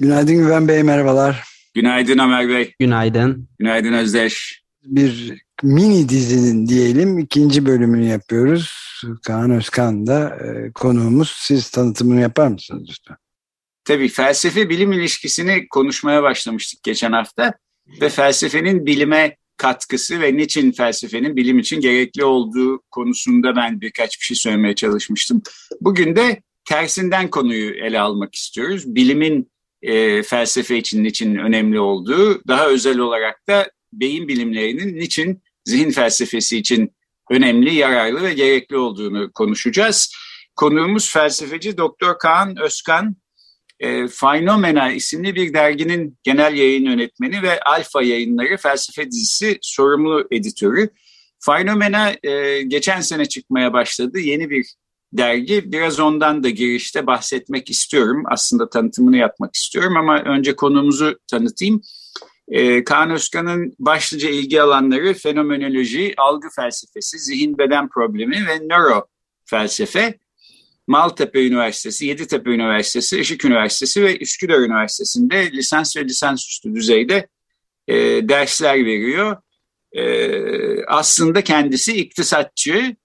Günaydın Güven Bey, merhabalar. Günaydın Ömer Bey. Günaydın. Günaydın Özdeş. Bir mini dizinin diyelim ikinci bölümünü yapıyoruz. Kaan Özkan da e, konuğumuz. Siz tanıtımını yapar mısınız lütfen? Tabii felsefe bilim ilişkisini konuşmaya başlamıştık geçen hafta ve felsefenin bilime katkısı ve niçin felsefenin bilim için gerekli olduğu konusunda ben birkaç bir şey söylemeye çalışmıştım. Bugün de tersinden konuyu ele almak istiyoruz. Bilimin e, felsefe için niçin önemli olduğu, daha özel olarak da beyin bilimlerinin niçin zihin felsefesi için önemli, yararlı ve gerekli olduğunu konuşacağız. Konuğumuz felsefeci Doktor Kaan Özkan e, Phenomena isimli bir derginin genel yayın yönetmeni ve Alfa yayınları felsefe dizisi sorumlu editörü. Phenomena e, geçen sene çıkmaya başladı. Yeni bir dergi. Biraz ondan da girişte bahsetmek istiyorum. Aslında tanıtımını yapmak istiyorum ama önce konumuzu tanıtayım. E, Kaan Özkan'ın başlıca ilgi alanları fenomenoloji, algı felsefesi, zihin beden problemi ve nöro felsefe. Maltepe Üniversitesi, Yeditepe Üniversitesi, Işık Üniversitesi ve Üsküdar Üniversitesi'nde lisans ve lisansüstü düzeyde e, dersler veriyor. E, aslında kendisi iktisatçı.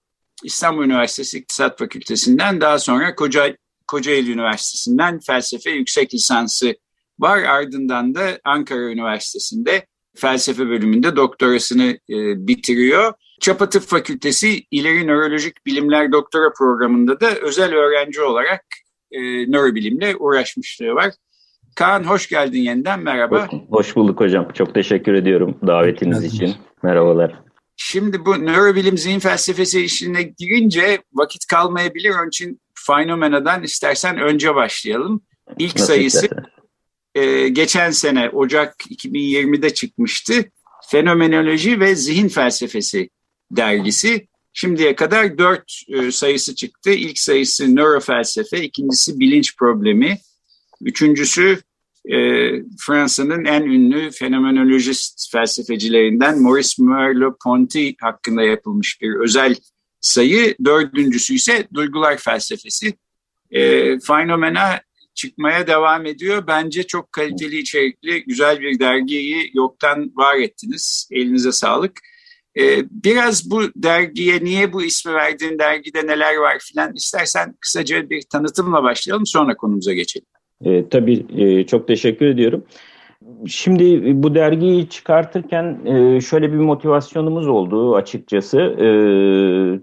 İstanbul Üniversitesi İktisat Fakültesinden daha sonra Koca, Kocaeli Üniversitesi'nden felsefe yüksek lisansı var. Ardından da Ankara Üniversitesi'nde felsefe bölümünde doktorasını e, bitiriyor. Çapa Tıp Fakültesi İleri Nörolojik Bilimler Doktora programında da özel öğrenci olarak e, nörobilimle uğraşmışlığı var. Kaan hoş geldin yeniden merhaba. Hoş bulduk hocam. Çok teşekkür ediyorum davetiniz için. Merhabalar. Şimdi bu nörobilim zihin felsefesi işine girince vakit kalmayabilir. Onun için Phenomena'dan istersen önce başlayalım. İlk Nasıl sayısı e, geçen sene Ocak 2020'de çıkmıştı. Fenomenoloji ve Zihin Felsefesi dergisi. Şimdiye kadar dört e, sayısı çıktı. İlk sayısı nörofelsefe, ikincisi bilinç problemi, üçüncüsü e, Fransa'nın en ünlü fenomenolojist felsefecilerinden Maurice Merleau-Ponty hakkında yapılmış bir özel sayı. Dördüncüsü ise duygular felsefesi. E, Phenomena çıkmaya devam ediyor. Bence çok kaliteli içerikli, güzel bir dergiyi yoktan var ettiniz. Elinize sağlık. Ee, biraz bu dergiye niye bu ismi verdin, dergide neler var filan istersen kısaca bir tanıtımla başlayalım sonra konumuza geçelim. E, tabii e, çok teşekkür ediyorum. Şimdi bu dergiyi çıkartırken e, şöyle bir motivasyonumuz oldu açıkçası. E,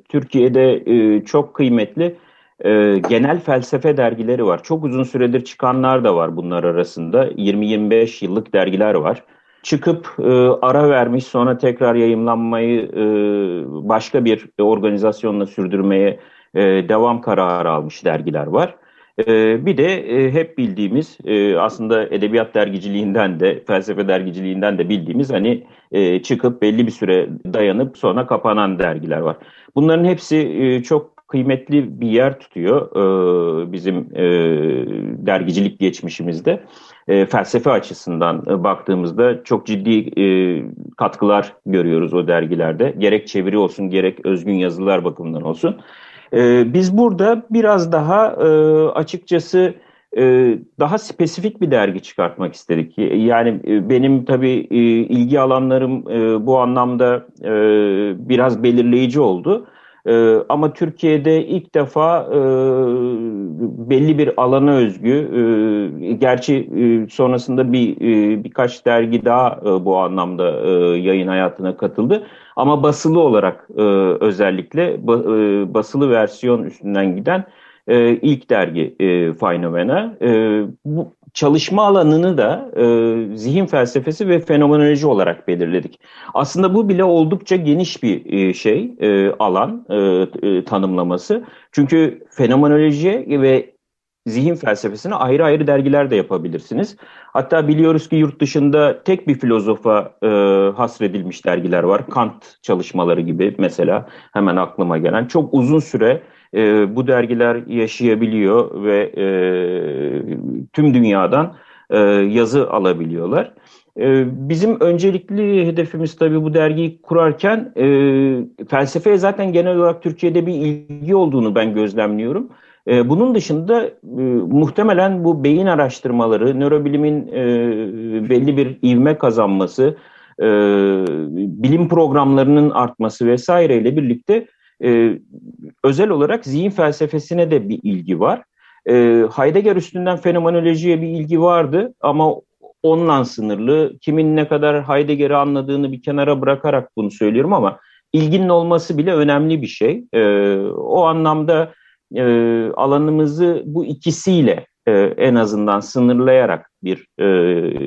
Türkiye'de e, çok kıymetli e, genel felsefe dergileri var. Çok uzun süredir çıkanlar da var bunlar arasında. 20-25 yıllık dergiler var çıkıp e, ara vermiş sonra tekrar yayınlanmayı e, başka bir organizasyonla sürdürmeye e, devam kararı almış dergiler var. E, bir de e, hep bildiğimiz e, aslında edebiyat dergiciliğinden de felsefe dergiciliğinden de bildiğimiz hani e, çıkıp belli bir süre dayanıp sonra kapanan dergiler var. Bunların hepsi çok kıymetli bir yer tutuyor bizim dergicilik geçmişimizde. Felsefe açısından baktığımızda çok ciddi katkılar görüyoruz o dergilerde. Gerek çeviri olsun gerek özgün yazılar bakımından olsun. E, biz burada biraz daha e, açıkçası e, daha spesifik bir dergi çıkartmak istedik. Yani e, benim tabii ilgi alanlarım bu anlamda biraz belirleyici oldu. Ama Türkiye'de ilk defa belli bir alana özgü, gerçi sonrasında bir birkaç dergi daha bu anlamda yayın hayatına katıldı. Ama basılı olarak e, özellikle ba, e, basılı versiyon üstünden giden e, ilk dergi e, Phenomena. E, bu çalışma alanını da e, zihin felsefesi ve fenomenoloji olarak belirledik. Aslında bu bile oldukça geniş bir e, şey, e, alan e, e, tanımlaması. Çünkü fenomenoloji ve zihin felsefesini ayrı ayrı dergiler de yapabilirsiniz. Hatta biliyoruz ki yurt dışında tek bir filozofa e, hasredilmiş dergiler var. Kant çalışmaları gibi mesela hemen aklıma gelen. Çok uzun süre e, bu dergiler yaşayabiliyor ve e, tüm dünyadan e, yazı alabiliyorlar. E, bizim öncelikli hedefimiz tabii bu dergiyi kurarken e, felsefeye zaten genel olarak Türkiye'de bir ilgi olduğunu ben gözlemliyorum. E, bunun dışında e, muhtemelen bu beyin araştırmaları, nörobilimin e, belli bir ivme kazanması, e, bilim programlarının artması vesaireyle birlikte özel olarak zihin felsefesine de bir ilgi var. E, Heidegger üstünden fenomenolojiye bir ilgi vardı ama onunla sınırlı. Kimin ne kadar Heidegger'i anladığını bir kenara bırakarak bunu söylüyorum ama ilginin olması bile önemli bir şey. E, o anlamda e, alanımızı bu ikisiyle e, en azından sınırlayarak bir e,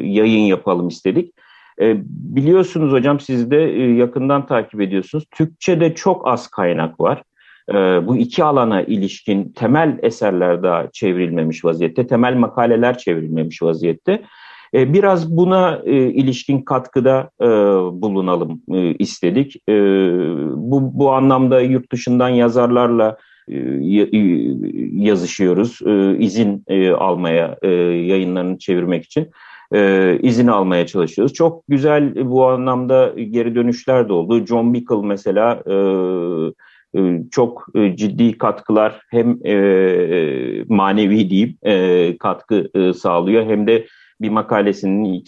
yayın yapalım istedik. E, biliyorsunuz hocam siz de e, yakından takip ediyorsunuz. Türkçe'de çok az kaynak var. E, bu iki alana ilişkin temel eserler daha çevrilmemiş vaziyette, temel makaleler çevrilmemiş vaziyette. E, biraz buna e, ilişkin katkıda e, bulunalım istedik. Bu, bu anlamda yurt dışından yazarlarla yazışıyoruz. E, izin e, almaya, yayınlarını çevirmek için izin almaya çalışıyoruz. Çok güzel bu anlamda geri dönüşler de oldu. John Bickle mesela çok ciddi katkılar hem manevi diyeyim katkı sağlıyor hem de bir makalesinin ilk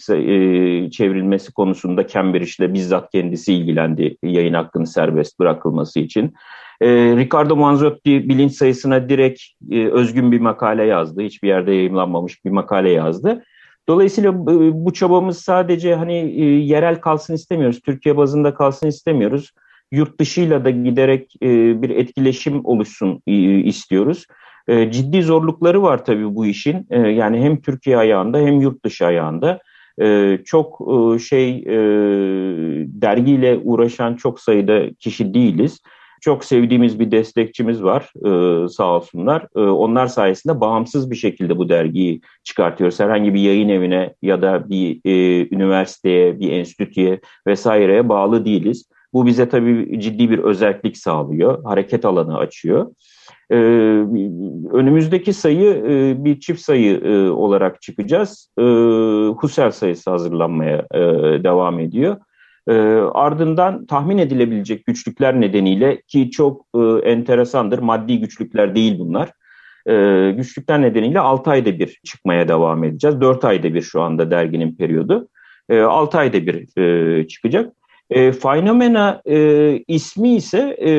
çevrilmesi konusunda Cambridge'le bizzat kendisi ilgilendi yayın hakkını serbest bırakılması için. E, Ricardo Manzotti bilinç sayısına direkt e, özgün bir makale yazdı. Hiçbir yerde yayınlanmamış bir makale yazdı. Dolayısıyla bu çabamız sadece hani e, yerel kalsın istemiyoruz, Türkiye bazında kalsın istemiyoruz. Yurt dışıyla da giderek e, bir etkileşim oluşsun e, istiyoruz. Ciddi zorlukları var tabii bu işin. Yani hem Türkiye ayağında hem yurt dışı ayağında. Çok şey dergiyle uğraşan çok sayıda kişi değiliz. Çok sevdiğimiz bir destekçimiz var e, sağ olsunlar. E, onlar sayesinde bağımsız bir şekilde bu dergiyi çıkartıyoruz. Herhangi bir yayın evine ya da bir e, üniversiteye, bir enstitüye vesaireye bağlı değiliz. Bu bize tabii ciddi bir özellik sağlıyor, hareket alanı açıyor. Ee, önümüzdeki sayı e, bir çift sayı e, olarak çıkacağız. E, Husserl sayısı hazırlanmaya e, devam ediyor. E, ardından tahmin edilebilecek güçlükler nedeniyle ki çok e, enteresandır maddi güçlükler değil bunlar. E, güçlükler nedeniyle 6 ayda bir çıkmaya devam edeceğiz. 4 ayda bir şu anda derginin periyodu. E, 6 ayda bir e, çıkacak. E, Phenomena e, ismi ise e,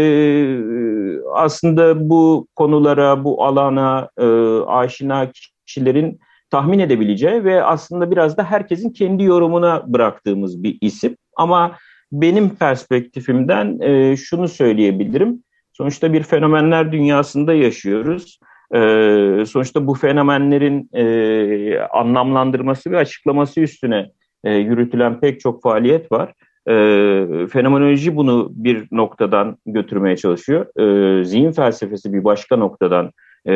aslında bu konulara, bu alana e, aşina kişilerin tahmin edebileceği ve aslında biraz da herkesin kendi yorumuna bıraktığımız bir isim. Ama benim perspektifimden e, şunu söyleyebilirim. Sonuçta bir fenomenler dünyasında yaşıyoruz. E, sonuçta bu fenomenlerin e, anlamlandırması ve açıklaması üstüne e, yürütülen pek çok faaliyet var. E, fenomenoloji bunu bir noktadan götürmeye çalışıyor. E, zihin felsefesi bir başka noktadan e,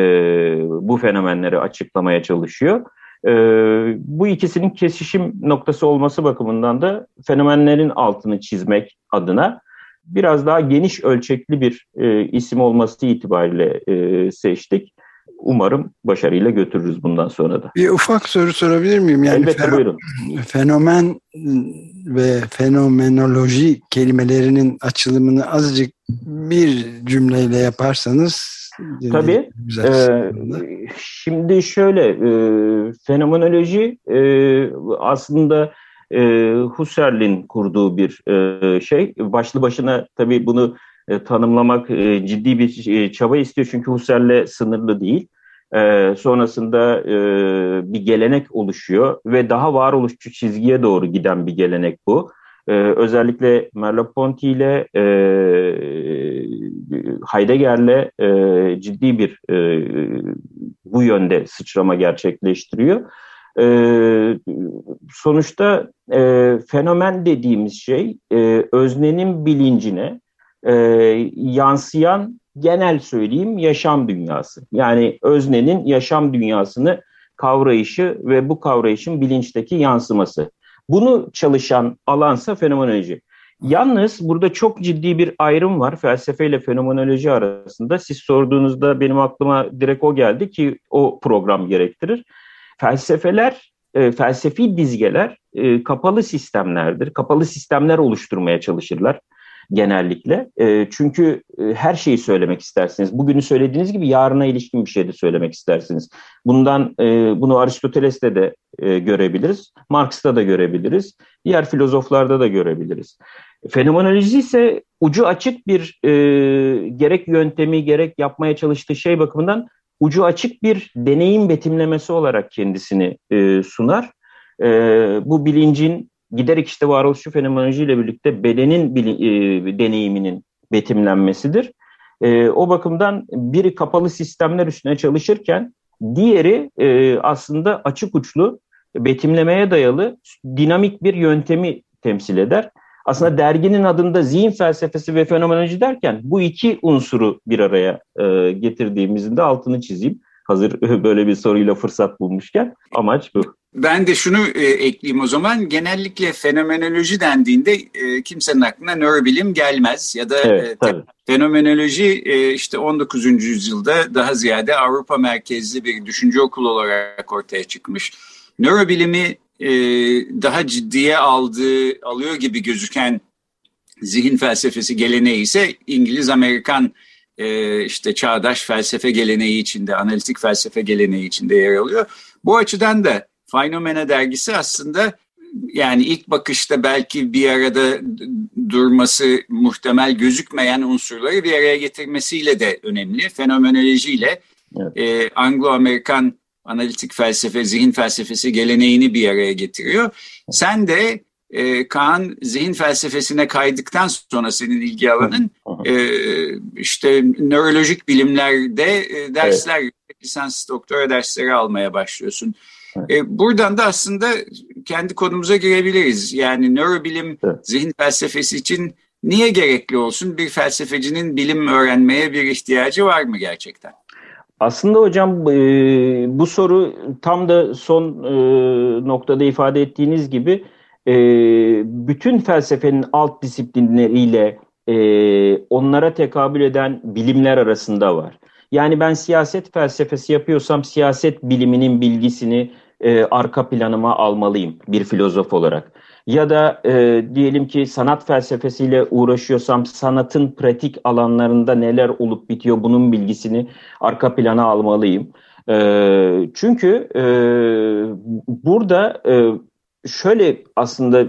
bu fenomenleri açıklamaya çalışıyor. E, bu ikisinin kesişim noktası olması bakımından da fenomenlerin altını çizmek adına biraz daha geniş ölçekli bir e, isim olması itibariyle e, seçtik. Umarım başarıyla götürürüz bundan sonra da. Bir ufak soru sorabilir miyim? Yani Elbette buyurun. Fenomen ve fenomenoloji kelimelerinin açılımını azıcık bir cümleyle yaparsanız Tabii. E, şimdi şöyle e, fenomenoloji e, aslında e, Husserl'in kurduğu bir e, şey. Başlı başına tabii bunu e, tanımlamak e, ciddi bir e, çaba istiyor çünkü Husserl'le sınırlı değil. E, sonrasında e, bir gelenek oluşuyor ve daha varoluşçu çizgiye doğru giden bir gelenek bu. Ee, özellikle Merleau-Ponty ile e, Heidegger'le e, ciddi bir e, bu yönde sıçrama gerçekleştiriyor. E, sonuçta e, fenomen dediğimiz şey e, öznenin bilincine e, yansıyan genel söyleyeyim yaşam dünyası. Yani öznenin yaşam dünyasını kavrayışı ve bu kavrayışın bilinçteki yansıması. Bunu çalışan alansa fenomenoloji. Yalnız burada çok ciddi bir ayrım var felsefe ile fenomenoloji arasında. Siz sorduğunuzda benim aklıma direkt o geldi ki o program gerektirir. Felsefeler, e, felsefi dizgeler e, kapalı sistemlerdir. Kapalı sistemler oluşturmaya çalışırlar genellikle. E, çünkü e, her şeyi söylemek istersiniz. Bugünü söylediğiniz gibi yarına ilişkin bir şey de söylemek istersiniz. Bundan e, bunu Aristoteles'te de e, görebiliriz. Marx'ta da görebiliriz. Diğer filozoflarda da görebiliriz. Fenomenoloji ise ucu açık bir e, gerek yöntemi gerek yapmaya çalıştığı şey bakımından ucu açık bir deneyim betimlemesi olarak kendisini e, sunar. E, bu bilincin giderek işte varoluşçu fenomenolojiyle birlikte bedenin e, deneyiminin betimlenmesidir. E, o bakımdan biri kapalı sistemler üstüne çalışırken diğeri e, aslında açık uçlu betimlemeye dayalı dinamik bir yöntemi temsil eder. Aslında derginin adında zihin felsefesi ve fenomenoloji derken bu iki unsuru bir araya e, getirdiğimizin de altını çizeyim. Hazır böyle bir soruyla fırsat bulmuşken amaç bu. Ben de şunu e, ekleyeyim o zaman. Genellikle fenomenoloji dendiğinde e, kimsenin aklına nörobilim gelmez. Ya da evet, e, fenomenoloji e, işte 19. yüzyılda daha ziyade Avrupa merkezli bir düşünce okulu olarak ortaya çıkmış. Nörobilimi e, daha ciddiye aldığı, alıyor gibi gözüken zihin felsefesi geleneği ise İngiliz-Amerikan e, işte çağdaş felsefe geleneği içinde, analitik felsefe geleneği içinde yer alıyor. Bu açıdan da Phenomena dergisi aslında yani ilk bakışta belki bir arada durması muhtemel gözükmeyen unsurları bir araya getirmesiyle de önemli. Fenomenolojiyle evet. e, Anglo-Amerikan analitik felsefe, zihin felsefesi geleneğini bir araya getiriyor. Sen de e, Kaan zihin felsefesine kaydıktan sonra senin ilgi alanın e, işte nörolojik bilimlerde e, dersler, evet. lisans doktora dersleri almaya başlıyorsun. E, buradan da aslında kendi konumuza girebiliriz. Yani nörobilim evet. zihin felsefesi için niye gerekli olsun? Bir felsefecinin bilim öğrenmeye bir ihtiyacı var mı gerçekten? Aslında hocam e, bu soru tam da son e, noktada ifade ettiğiniz gibi e, bütün felsefenin alt disiplinleriyle onlara tekabül eden bilimler arasında var. Yani ben siyaset felsefesi yapıyorsam siyaset biliminin bilgisini e, arka planıma almalıyım bir filozof olarak. Ya da e, diyelim ki sanat felsefesiyle uğraşıyorsam sanatın pratik alanlarında neler olup bitiyor bunun bilgisini arka plana almalıyım. E, çünkü e, burada e, şöyle aslında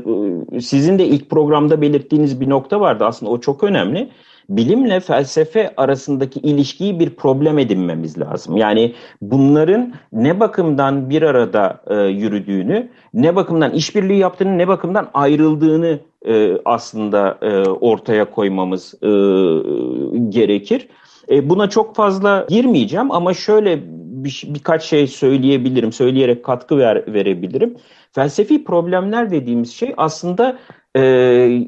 e, sizin de ilk programda belirttiğiniz bir nokta vardı aslında o çok önemli bilimle felsefe arasındaki ilişkiyi bir problem edinmemiz lazım. Yani bunların ne bakımdan bir arada e, yürüdüğünü, ne bakımdan işbirliği yaptığını, ne bakımdan ayrıldığını e, aslında e, ortaya koymamız e, gerekir. E, buna çok fazla girmeyeceğim ama şöyle bir, birkaç şey söyleyebilirim, söyleyerek katkı ver, verebilirim. Felsefi problemler dediğimiz şey aslında e,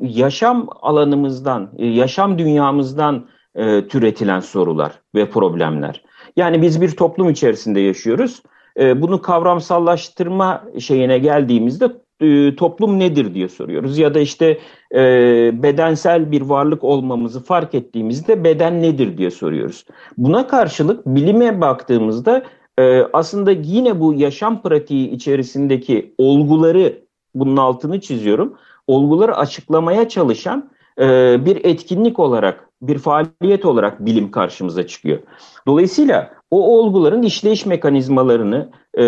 yaşam alanımızdan, e, yaşam dünyamızdan e, türetilen sorular ve problemler. Yani biz bir toplum içerisinde yaşıyoruz. E, bunu kavramsallaştırma şeyine geldiğimizde e, toplum nedir diye soruyoruz. Ya da işte e, bedensel bir varlık olmamızı fark ettiğimizde beden nedir diye soruyoruz. Buna karşılık bilime baktığımızda e, aslında yine bu yaşam pratiği içerisindeki olguları bunun altını çiziyorum olguları açıklamaya çalışan e, bir etkinlik olarak, bir faaliyet olarak bilim karşımıza çıkıyor. Dolayısıyla o olguların işleyiş mekanizmalarını, e,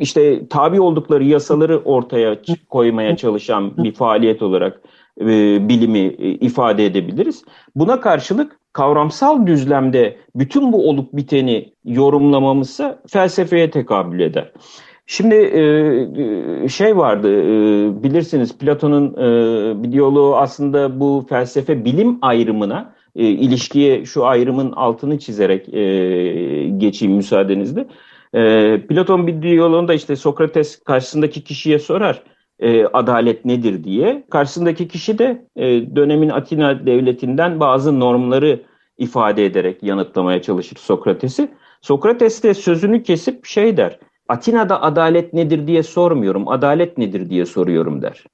işte tabi oldukları yasaları ortaya koymaya çalışan bir faaliyet olarak e, bilimi e, ifade edebiliriz. Buna karşılık kavramsal düzlemde bütün bu olup biteni yorumlamamızsa felsefeye tekabül eder. Şimdi e, e, şey vardı e, bilirsiniz Platon'un bir diyaloğu aslında bu felsefe bilim ayrımına ilişkiye şu ayrımın altını çizerek geçeyim müsaadenizle. Platon bir diyaloğunda işte Sokrates karşısındaki kişiye sorar. adalet nedir diye. Karşısındaki kişi de dönemin Atina devletinden bazı normları ifade ederek yanıtlamaya çalışır Sokrates'i. Sokrates de sözünü kesip şey der. Atina'da adalet nedir diye sormuyorum, adalet nedir diye soruyorum der.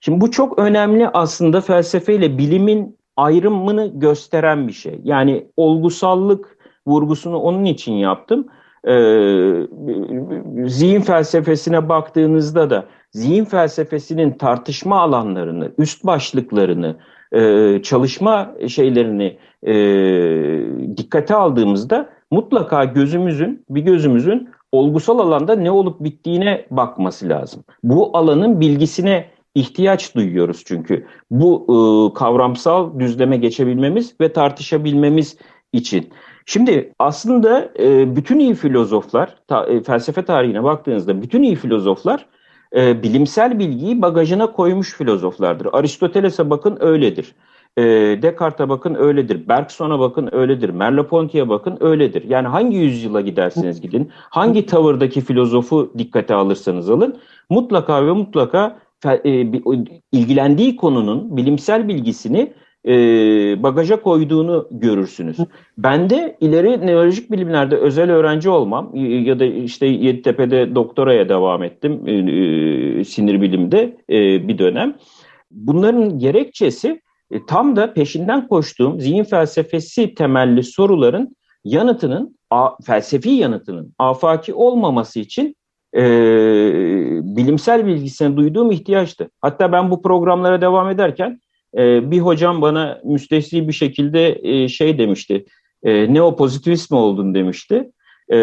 Şimdi bu çok önemli aslında felsefeyle bilimin ayrımını gösteren bir şey. Yani olgusallık vurgusunu onun için yaptım. Ee, zihin felsefesine baktığınızda da zihin felsefesinin tartışma alanlarını, üst başlıklarını, e, çalışma şeylerini e, dikkate aldığımızda mutlaka gözümüzün, bir gözümüzün olgusal alanda ne olup bittiğine bakması lazım. Bu alanın bilgisine ihtiyaç duyuyoruz çünkü. Bu e, kavramsal düzleme geçebilmemiz ve tartışabilmemiz için. Şimdi aslında e, bütün iyi filozoflar, ta, e, felsefe tarihine baktığınızda bütün iyi filozoflar e, bilimsel bilgiyi bagajına koymuş filozoflardır. Aristoteles'e bakın öyledir. E, Descartes'e bakın öyledir. Bergson'a bakın öyledir. Merleau-Ponty'ye bakın öyledir. Yani hangi yüzyıla giderseniz gidin, hangi tavırdaki filozofu dikkate alırsanız alın, mutlaka ve mutlaka e, ilgilendiği konunun bilimsel bilgisini e, bagaja koyduğunu görürsünüz. Ben de ileri nörolojik bilimlerde özel öğrenci olmam ya da işte Yeditepe'de doktoraya devam ettim e, e, sinir bilimde e, bir dönem. Bunların gerekçesi e, tam da peşinden koştuğum zihin felsefesi temelli soruların yanıtının, a, felsefi yanıtının afaki olmaması için e, bilimsel bilgisine duyduğum ihtiyaçtı. Hatta ben bu programlara devam ederken e, bir hocam bana müstesni bir şekilde e, şey demişti, e, neopozitivist mi oldun demişti. E,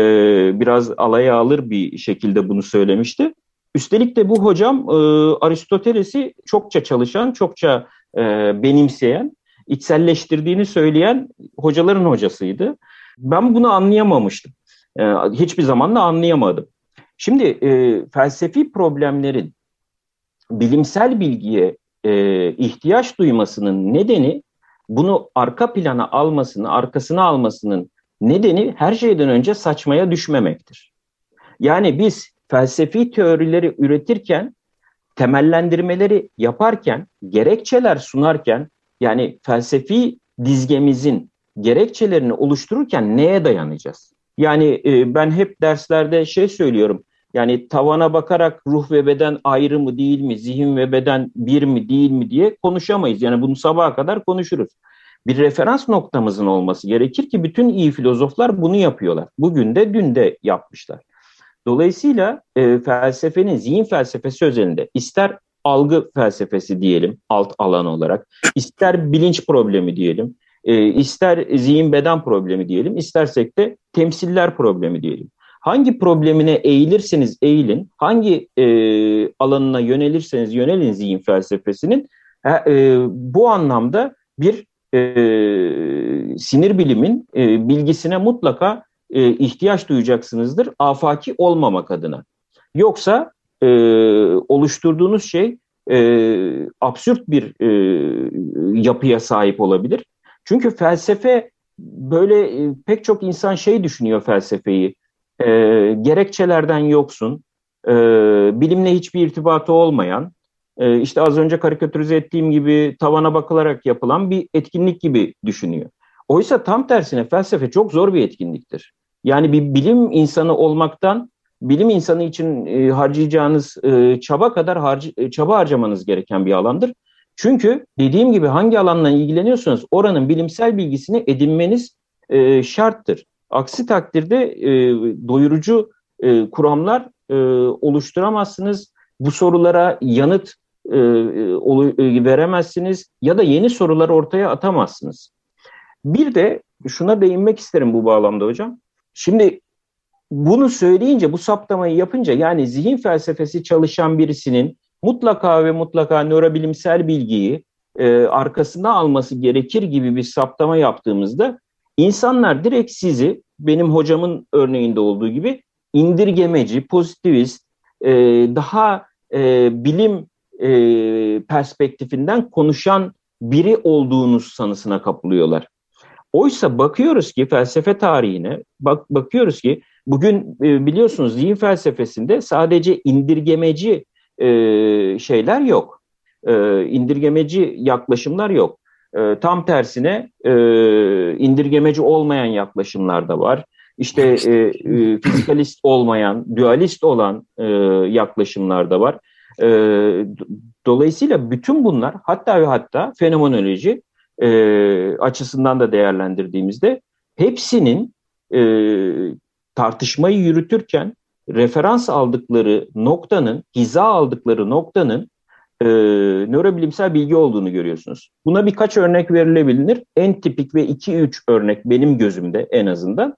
biraz alaya alır bir şekilde bunu söylemişti. Üstelik de bu hocam e, Aristoteles'i çokça çalışan, çokça e, benimseyen, içselleştirdiğini söyleyen hocaların hocasıydı. Ben bunu anlayamamıştım. E, hiçbir zaman da anlayamadım. Şimdi e, felsefi problemlerin bilimsel bilgiye e, ihtiyaç duymasının nedeni bunu arka plana almasını, arkasına almasının nedeni her şeyden önce saçmaya düşmemektir. Yani biz felsefi teorileri üretirken, temellendirmeleri yaparken, gerekçeler sunarken, yani felsefi dizgemizin gerekçelerini oluştururken neye dayanacağız? Yani e, ben hep derslerde şey söylüyorum. Yani tavana bakarak ruh ve beden ayrı mı değil mi, zihin ve beden bir mi değil mi diye konuşamayız. Yani bunu sabaha kadar konuşuruz. Bir referans noktamızın olması gerekir ki bütün iyi filozoflar bunu yapıyorlar. Bugün de dün de yapmışlar. Dolayısıyla e, felsefenin zihin felsefesi özelinde ister algı felsefesi diyelim alt alan olarak, ister bilinç problemi diyelim, e, ister zihin beden problemi diyelim, istersek de temsiller problemi diyelim. Hangi problemine eğilirseniz eğilin, hangi e, alanına yönelirseniz yönelin zihin felsefesinin e, bu anlamda bir e, sinir bilimin e, bilgisine mutlaka e, ihtiyaç duyacaksınızdır afaki olmamak adına. Yoksa e, oluşturduğunuz şey e, absürt bir e, yapıya sahip olabilir. Çünkü felsefe böyle e, pek çok insan şey düşünüyor felsefeyi e, gerekçelerden yoksun, e, bilimle hiçbir irtibatı olmayan, e, işte az önce karikatürize ettiğim gibi tavana bakılarak yapılan bir etkinlik gibi düşünüyor. Oysa tam tersine felsefe çok zor bir etkinliktir. Yani bir bilim insanı olmaktan bilim insanı için e, harcayacağınız e, çaba kadar harc e, çaba harcamanız gereken bir alandır. Çünkü dediğim gibi hangi alanla ilgileniyorsanız oranın bilimsel bilgisini edinmeniz e, şarttır. Aksi takdirde e, doyurucu e, kuramlar e, oluşturamazsınız. Bu sorulara yanıt e, e, veremezsiniz ya da yeni sorular ortaya atamazsınız. Bir de şuna değinmek isterim bu bağlamda hocam. Şimdi bunu söyleyince, bu saptamayı yapınca yani zihin felsefesi çalışan birisinin mutlaka ve mutlaka nörobilimsel bilgiyi e, arkasına alması gerekir gibi bir saptama yaptığımızda İnsanlar direkt sizi benim hocamın örneğinde olduğu gibi indirgemeci, pozitivist, e, daha e, bilim e, perspektifinden konuşan biri olduğunuz sanısına kapılıyorlar. Oysa bakıyoruz ki felsefe tarihine, bak bakıyoruz ki bugün e, biliyorsunuz zihin felsefesinde sadece indirgemeci e, şeyler yok. E, indirgemeci yaklaşımlar yok. E, tam tersine e, indirgemeci olmayan yaklaşımlar da var. İşte e, e, fizikalist olmayan, dualist olan e, yaklaşımlar da var. E, dolayısıyla bütün bunlar hatta ve hatta fenomenoloji e, açısından da değerlendirdiğimizde hepsinin e, tartışmayı yürütürken referans aldıkları noktanın, hiza aldıkları noktanın e, nörobilimsel bilgi olduğunu görüyorsunuz. Buna birkaç örnek verilebilir. En tipik ve 2-3 örnek benim gözümde en azından.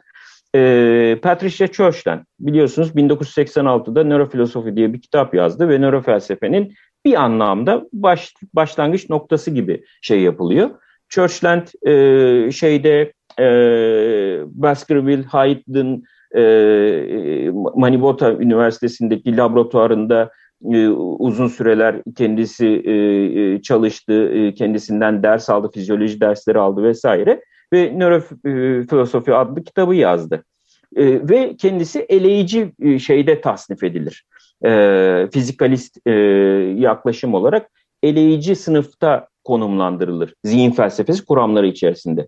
E, Patricia Churchland biliyorsunuz 1986'da Nörofilosofi diye bir kitap yazdı ve nörofelsefenin bir anlamda baş, başlangıç noktası gibi şey yapılıyor. Churchland e, şeyde e, Baskerville Hyde'ın e, Manibota Üniversitesi'ndeki laboratuvarında e, uzun süreler kendisi e, e çalıştı, e, kendisinden ders aldı, fizyoloji dersleri aldı vesaire ve Nörofilosofi adlı kitabı yazdı. E, ve kendisi eleyici e, şeyde tasnif edilir. E, fizikalist e, yaklaşım olarak eleyici sınıfta konumlandırılır zihin felsefesi kuramları içerisinde.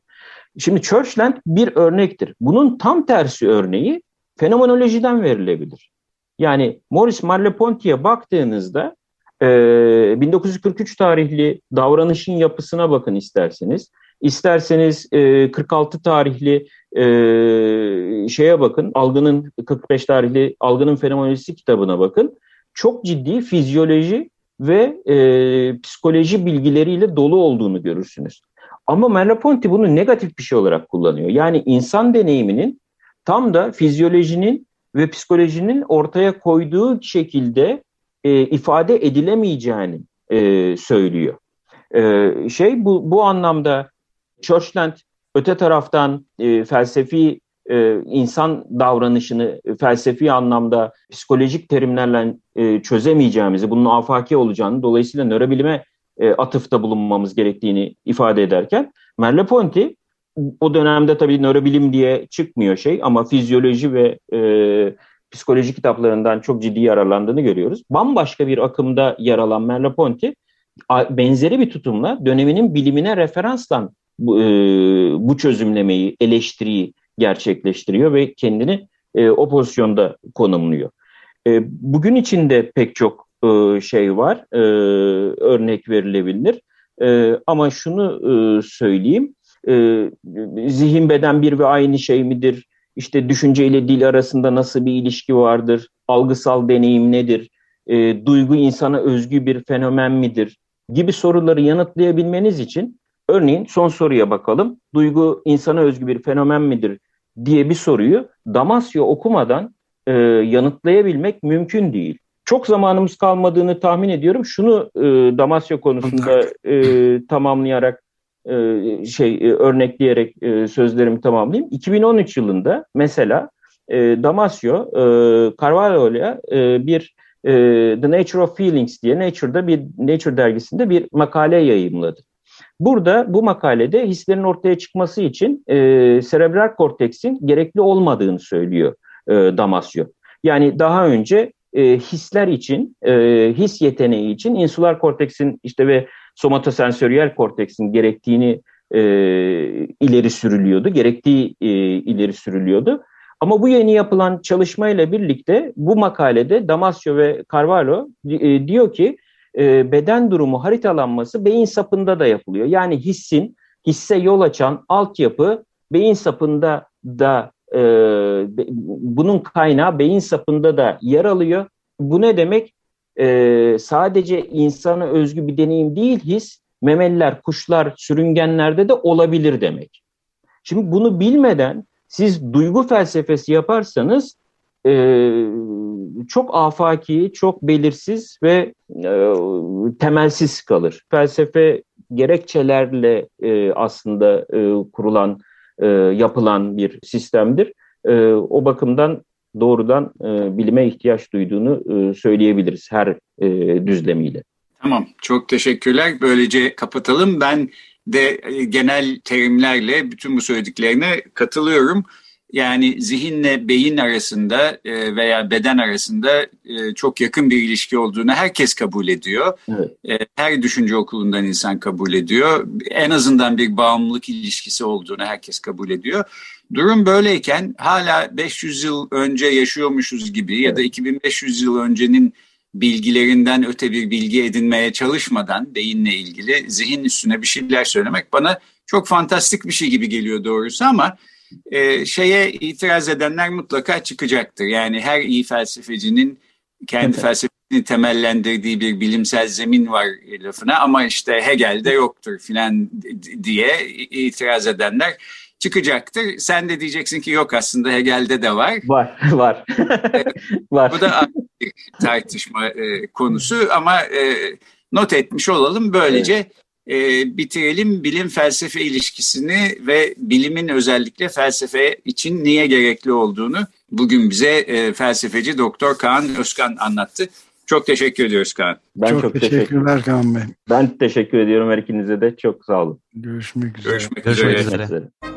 Şimdi Churchland bir örnektir. Bunun tam tersi örneği fenomenolojiden verilebilir. Yani Maurice Merleau-Ponty'ye baktığınızda e, 1943 tarihli davranışın yapısına bakın isterseniz. İsterseniz e, 46 tarihli e, şeye bakın, algının 45 tarihli algının fenomenolojisi kitabına bakın. Çok ciddi fizyoloji ve e, psikoloji bilgileriyle dolu olduğunu görürsünüz. Ama Merleau-Ponty bunu negatif bir şey olarak kullanıyor. Yani insan deneyiminin tam da fizyolojinin ve psikolojinin ortaya koyduğu şekilde e, ifade edilemeyeceğini e, söylüyor. E, şey bu, bu anlamda Churchland öte taraftan e, felsefi e, insan davranışını felsefi anlamda psikolojik terimlerle e, çözemeyeceğimizi, bunun afaki olacağını, dolayısıyla nörobilime e, atıfta bulunmamız gerektiğini ifade ederken Merleau-Ponty o dönemde tabii nörobilim diye çıkmıyor şey ama fizyoloji ve e, psikoloji kitaplarından çok ciddi yararlandığını görüyoruz. Bambaşka bir akımda yer alan Merleau-Ponty benzeri bir tutumla döneminin bilimine referansla bu, e, bu çözümlemeyi, eleştiriyi gerçekleştiriyor ve kendini e, o pozisyonda konumluyor. E, bugün içinde pek çok e, şey var, e, örnek verilebilir. E, ama şunu e, söyleyeyim, e, zihin beden bir ve aynı şey midir? İşte düşünce ile dil arasında nasıl bir ilişki vardır? Algısal deneyim nedir? E, duygu insana özgü bir fenomen midir? Gibi soruları yanıtlayabilmeniz için örneğin son soruya bakalım. Duygu insana özgü bir fenomen midir diye bir soruyu Damasio okumadan e, yanıtlayabilmek mümkün değil. Çok zamanımız kalmadığını tahmin ediyorum. Şunu e, Damasio konusunda e, tamamlayarak e, şey e, örnekleyerek e, sözlerimi tamamlayayım. 2013 yılında mesela e, Damasio e, Carvalho'ya e, bir e, The Nature of Feelings diye Nature'da bir Nature dergisinde bir makale yayımladı. Burada bu makalede hislerin ortaya çıkması için e, serebral korteksin gerekli olmadığını söylüyor e, Damasio. Yani daha önce e, hisler için, e, his yeteneği için insular korteksin işte ve somatosensöriyel korteksin gerektiğini e, ileri sürülüyordu, gerektiği e, ileri sürülüyordu. Ama bu yeni yapılan çalışmayla birlikte bu makalede Damasio ve Carvalho e, diyor ki e, beden durumu haritalanması beyin sapında da yapılıyor. Yani hissin, hisse yol açan altyapı beyin sapında da e, bunun kaynağı beyin sapında da yer alıyor. Bu ne demek? e, sadece insana özgü bir deneyim değil his, memeliler, kuşlar, sürüngenlerde de olabilir demek. Şimdi bunu bilmeden siz duygu felsefesi yaparsanız e, çok afaki, çok belirsiz ve e, temelsiz kalır. Felsefe gerekçelerle e, aslında e, kurulan, e, yapılan bir sistemdir. E, o bakımdan doğrudan e, bilime ihtiyaç duyduğunu e, söyleyebiliriz her e, düzlemiyle. Tamam, çok teşekkürler. Böylece kapatalım. Ben de e, genel terimlerle bütün bu söylediklerine katılıyorum. Yani zihinle beyin arasında e, veya beden arasında e, çok yakın bir ilişki olduğunu herkes kabul ediyor. Evet. E, her düşünce okulundan insan kabul ediyor. En azından bir bağımlılık ilişkisi olduğunu herkes kabul ediyor. Durum böyleyken hala 500 yıl önce yaşıyormuşuz gibi ya da 2500 yıl öncenin bilgilerinden öte bir bilgi edinmeye çalışmadan beyinle ilgili zihin üstüne bir şeyler söylemek bana çok fantastik bir şey gibi geliyor doğrusu ama e, şeye itiraz edenler mutlaka çıkacaktır. Yani her iyi felsefecinin kendi felsefesini temellendirdiği bir bilimsel zemin var lafına ama işte Hegel'de yoktur filan diye itiraz edenler çıkacaktır. Sen de diyeceksin ki yok aslında Hegel'de de var. Var, var. var. Bu da bir tartışma e, konusu ama e, not etmiş olalım. Böylece evet e, bitirelim bilim felsefe ilişkisini ve bilimin özellikle felsefe için niye gerekli olduğunu bugün bize e, felsefeci Doktor Kaan Özkan anlattı. Çok teşekkür ediyoruz Kaan. Ben çok, çok teşekkürler Kaan Bey. Ben teşekkür ediyorum her ikinize de. Çok sağ olun. Görüşmek üzere. Görüşmek, Görüşmek üzere. üzere.